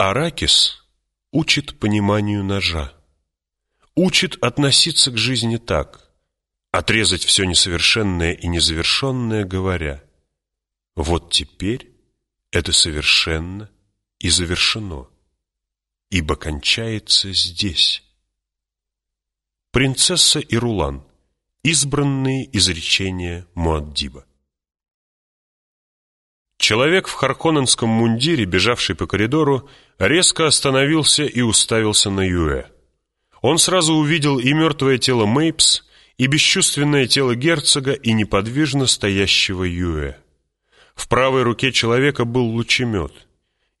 Аракис учит пониманию ножа. Учит относиться к жизни так, отрезать все несовершенное и незавершенное, говоря, вот теперь это совершенно и завершено, ибо кончается здесь. Принцесса и Рулан. Избранные изречения Муаддиба. Человек в харконненском мундире, бежавший по коридору, резко остановился и уставился на Юэ. Он сразу увидел и мертвое тело Мейпс, и бесчувственное тело герцога, и неподвижно стоящего Юэ. В правой руке человека был лучемет.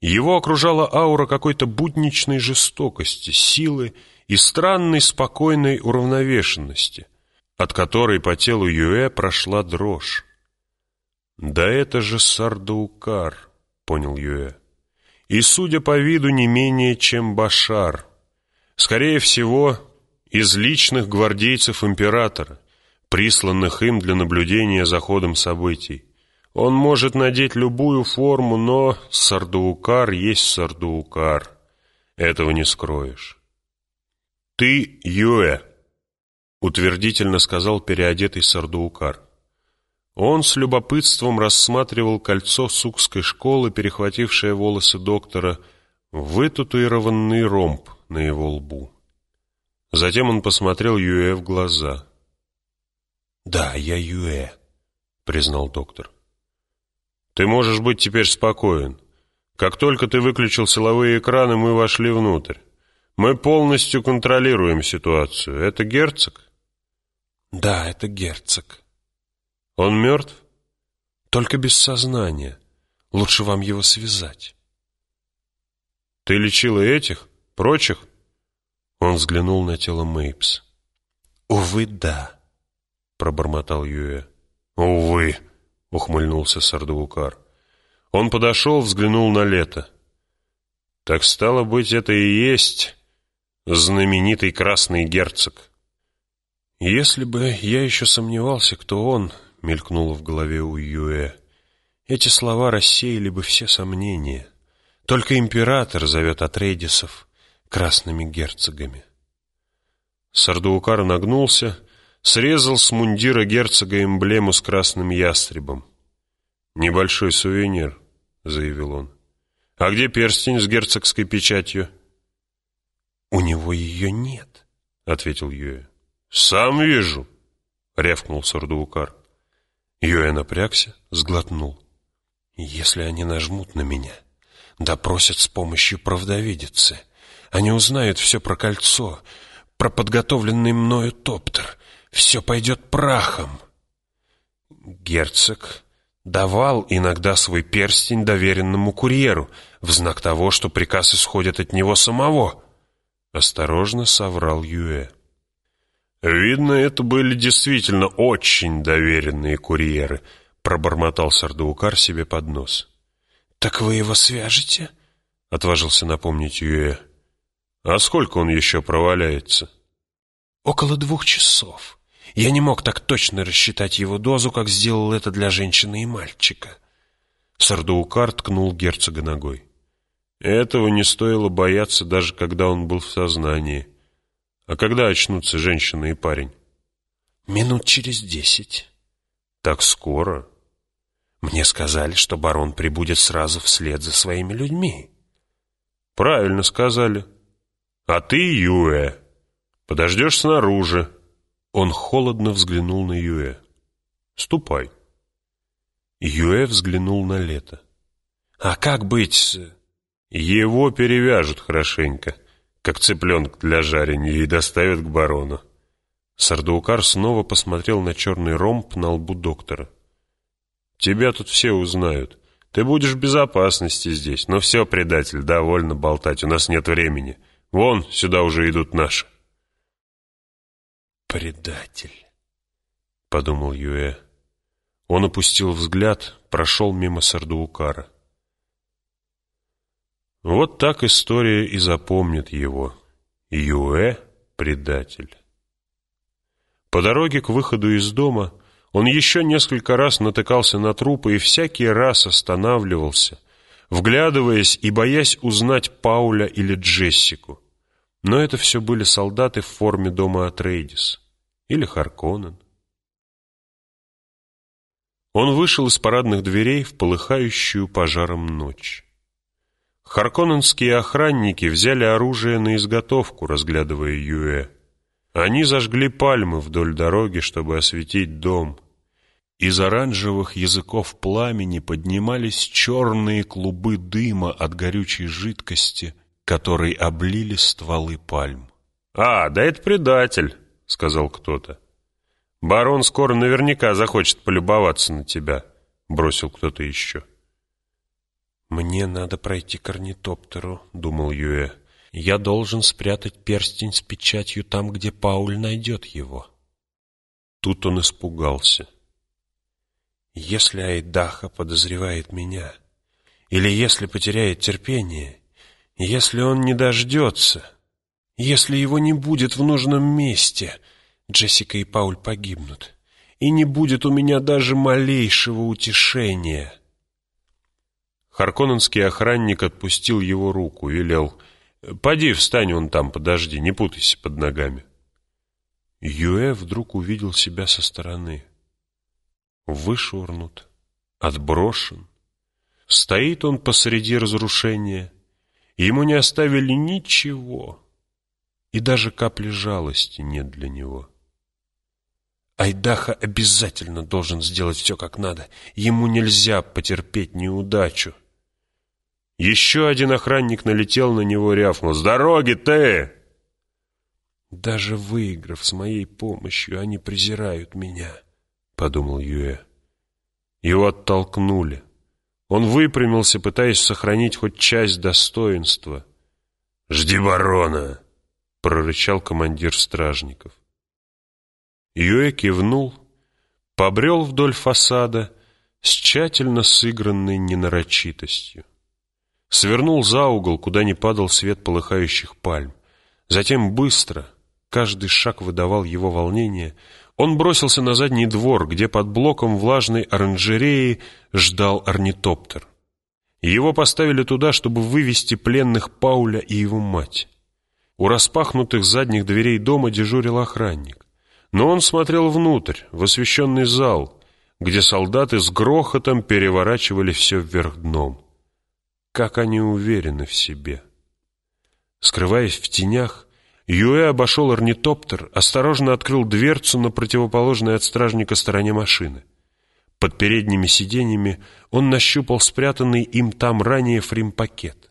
Его окружала аура какой-то будничной жестокости, силы и странной спокойной уравновешенности, от которой по телу Юэ прошла дрожь. «Да это же Сардаукар», — понял Юэ. «И, судя по виду, не менее, чем Башар. Скорее всего, из личных гвардейцев императора, присланных им для наблюдения за ходом событий. Он может надеть любую форму, но Сардаукар есть Сардаукар. Этого не скроешь». «Ты Юэ», — утвердительно сказал переодетый Сардаукар. Он с любопытством рассматривал кольцо сукской школы, перехватившее волосы доктора, вытатуированный ромб на его лбу. Затем он посмотрел Юэ в глаза. «Да, я Юэ», — признал доктор. «Ты можешь быть теперь спокоен. Как только ты выключил силовые экраны, мы вошли внутрь. Мы полностью контролируем ситуацию. Это герцог?» «Да, это герцог», он мертв? Только без сознания. Лучше вам его связать. Ты лечила этих? Прочих? Он взглянул на тело Мейпс. «Увы, да», — пробормотал Юэ. «Увы», — ухмыльнулся Сардуукар. Он подошел, взглянул на лето. «Так стало быть, это и есть знаменитый красный герцог». «Если бы я еще сомневался, кто он, — мелькнуло в голове у Юэ. Эти слова рассеяли бы все сомнения. Только император зовет Атрейдисов красными герцогами. Сардуукар нагнулся, срезал с мундира герцога эмблему с красным ястребом. «Небольшой сувенир», — заявил он. «А где перстень с герцогской печатью?» «У него ее нет», — ответил Юэ. «Сам вижу», — рявкнул Сардуукар. Юэ напрягся, сглотнул. «Если они нажмут на меня, допросят с помощью правдовидицы. Они узнают все про кольцо, про подготовленный мною топтер. Все пойдет прахом». Герцог давал иногда свой перстень доверенному курьеру в знак того, что приказ исходит от него самого. Осторожно соврал Юэ. «Видно, это были действительно очень доверенные курьеры», — пробормотал Сардаукар себе под нос. «Так вы его свяжете?» — отважился напомнить Юэ. «А сколько он еще проваляется?» «Около двух часов. Я не мог так точно рассчитать его дозу, как сделал это для женщины и мальчика». Сардаукар ткнул герцога ногой. Этого не стоило бояться, даже когда он был в сознании. А когда очнутся женщина и парень? Минут через десять. Так скоро? Мне сказали, что барон прибудет сразу вслед за своими людьми. Правильно сказали. А ты, Юэ, подождешь снаружи. Он холодно взглянул на Юэ. Ступай. Юэ взглянул на лето. А как быть с... Его перевяжут хорошенько как цыпленок для жарения, и доставят к барону. Сардаукар снова посмотрел на черный ромб на лбу доктора. «Тебя тут все узнают. Ты будешь в безопасности здесь. Но все, предатель, довольно болтать, у нас нет времени. Вон, сюда уже идут наши». «Предатель», — подумал Юэ. Он опустил взгляд, прошел мимо Сардаукара. Вот так история и запомнит его. Юэ — предатель. По дороге к выходу из дома он еще несколько раз натыкался на трупы и всякий раз останавливался, вглядываясь и боясь узнать Пауля или Джессику. Но это все были солдаты в форме дома Атрейдис или Харконнен. Он вышел из парадных дверей в полыхающую пожаром ночь. Харконненские охранники взяли оружие на изготовку, разглядывая Юэ. Они зажгли пальмы вдоль дороги, чтобы осветить дом. Из оранжевых языков пламени поднимались черные клубы дыма от горючей жидкости, которой облили стволы пальм. «А, да это предатель», — сказал кто-то. «Барон скоро наверняка захочет полюбоваться на тебя», — бросил кто-то еще. «Мне надо пройти к орнитоптеру», — думал Юэ. «Я должен спрятать перстень с печатью там, где Пауль найдет его». Тут он испугался. «Если Айдаха подозревает меня, или если потеряет терпение, если он не дождется, если его не будет в нужном месте, Джессика и Пауль погибнут, и не будет у меня даже малейшего утешения». Харконненский охранник отпустил его руку, велел «Поди, встань вон там, подожди, не путайся под ногами». Юэ вдруг увидел себя со стороны. Вышвырнут, отброшен. Стоит он посреди разрушения, ему не оставили ничего, и даже капли жалости нет для него. Айдаха обязательно должен сделать все как надо. Ему нельзя потерпеть неудачу. Еще один охранник налетел на него, рявкнул. «С дороги ты!» «Даже выиграв с моей помощью, они презирают меня», — подумал Юэ. Его оттолкнули. Он выпрямился, пытаясь сохранить хоть часть достоинства. «Жди барона!» — прорычал командир стражников. Юэ кивнул, побрел вдоль фасада с тщательно сыгранной ненарочитостью свернул за угол, куда не падал свет полыхающих пальм. Затем быстро, каждый шаг выдавал его волнение, он бросился на задний двор, где под блоком влажной оранжереи ждал орнитоптер. Его поставили туда, чтобы вывести пленных Пауля и его мать. У распахнутых задних дверей дома дежурил охранник. Но он смотрел внутрь, в освещенный зал, где солдаты с грохотом переворачивали все вверх дном. Как они уверены в себе. Скрываясь в тенях, Юэ обошел орнитоптер, осторожно открыл дверцу на противоположной от стражника стороне машины. Под передними сиденьями он нащупал спрятанный им там ранее фрим-пакет.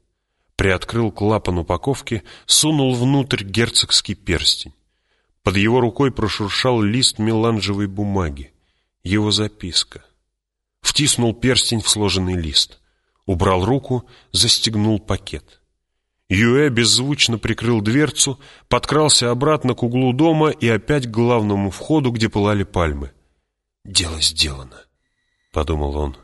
Приоткрыл клапан упаковки, сунул внутрь герцогский перстень. Под его рукой прошуршал лист меланжевой бумаги. Его записка. Втиснул перстень в сложенный лист. Убрал руку, застегнул пакет. Юэ беззвучно прикрыл дверцу, подкрался обратно к углу дома и опять к главному входу, где пылали пальмы. «Дело сделано», — подумал он.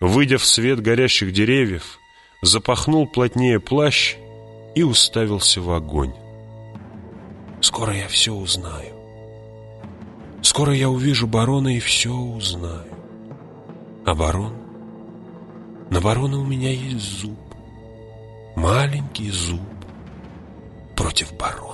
Выйдя в свет горящих деревьев, запахнул плотнее плащ и уставился в огонь. «Скоро я все узнаю. Скоро я увижу барона и все узнаю. А барон на ворона у меня есть зуб. Маленький зуб против барона.